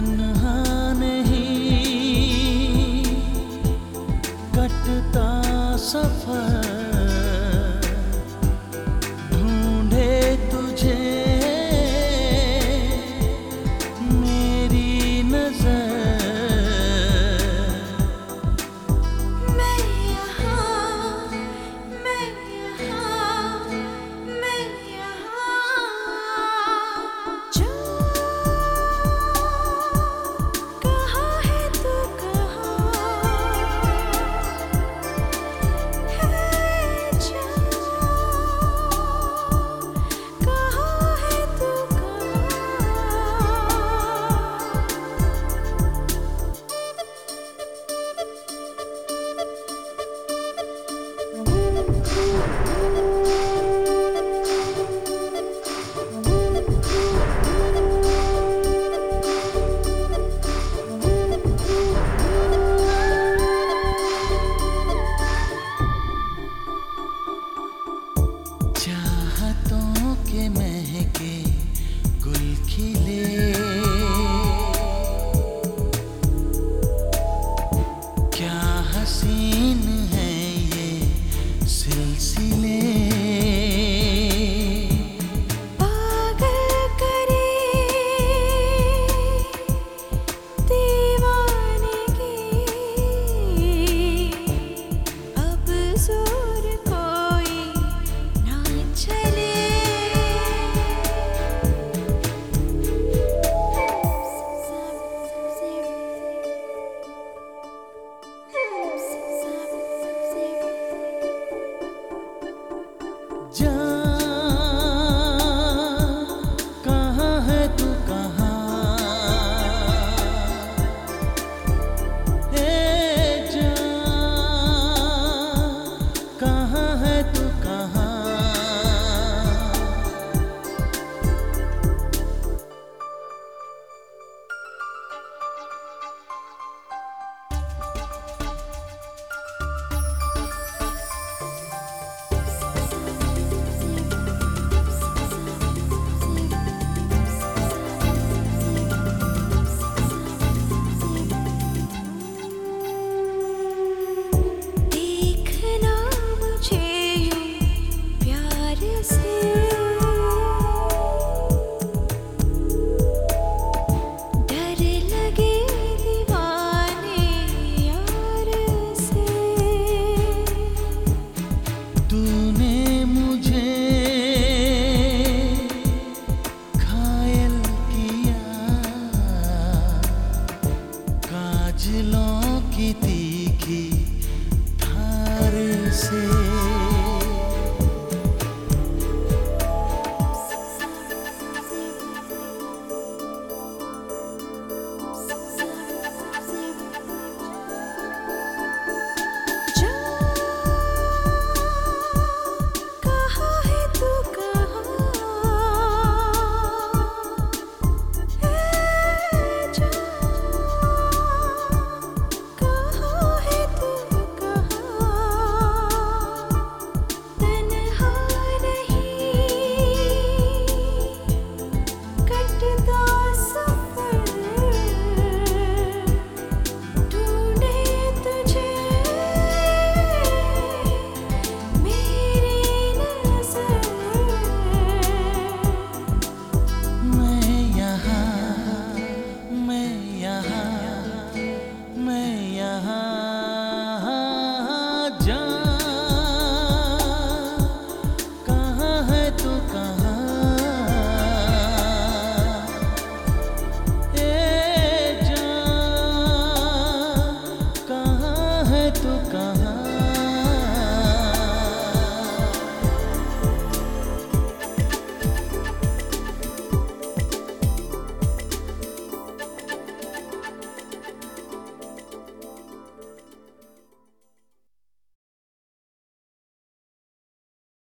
one que me see. तो कहाँ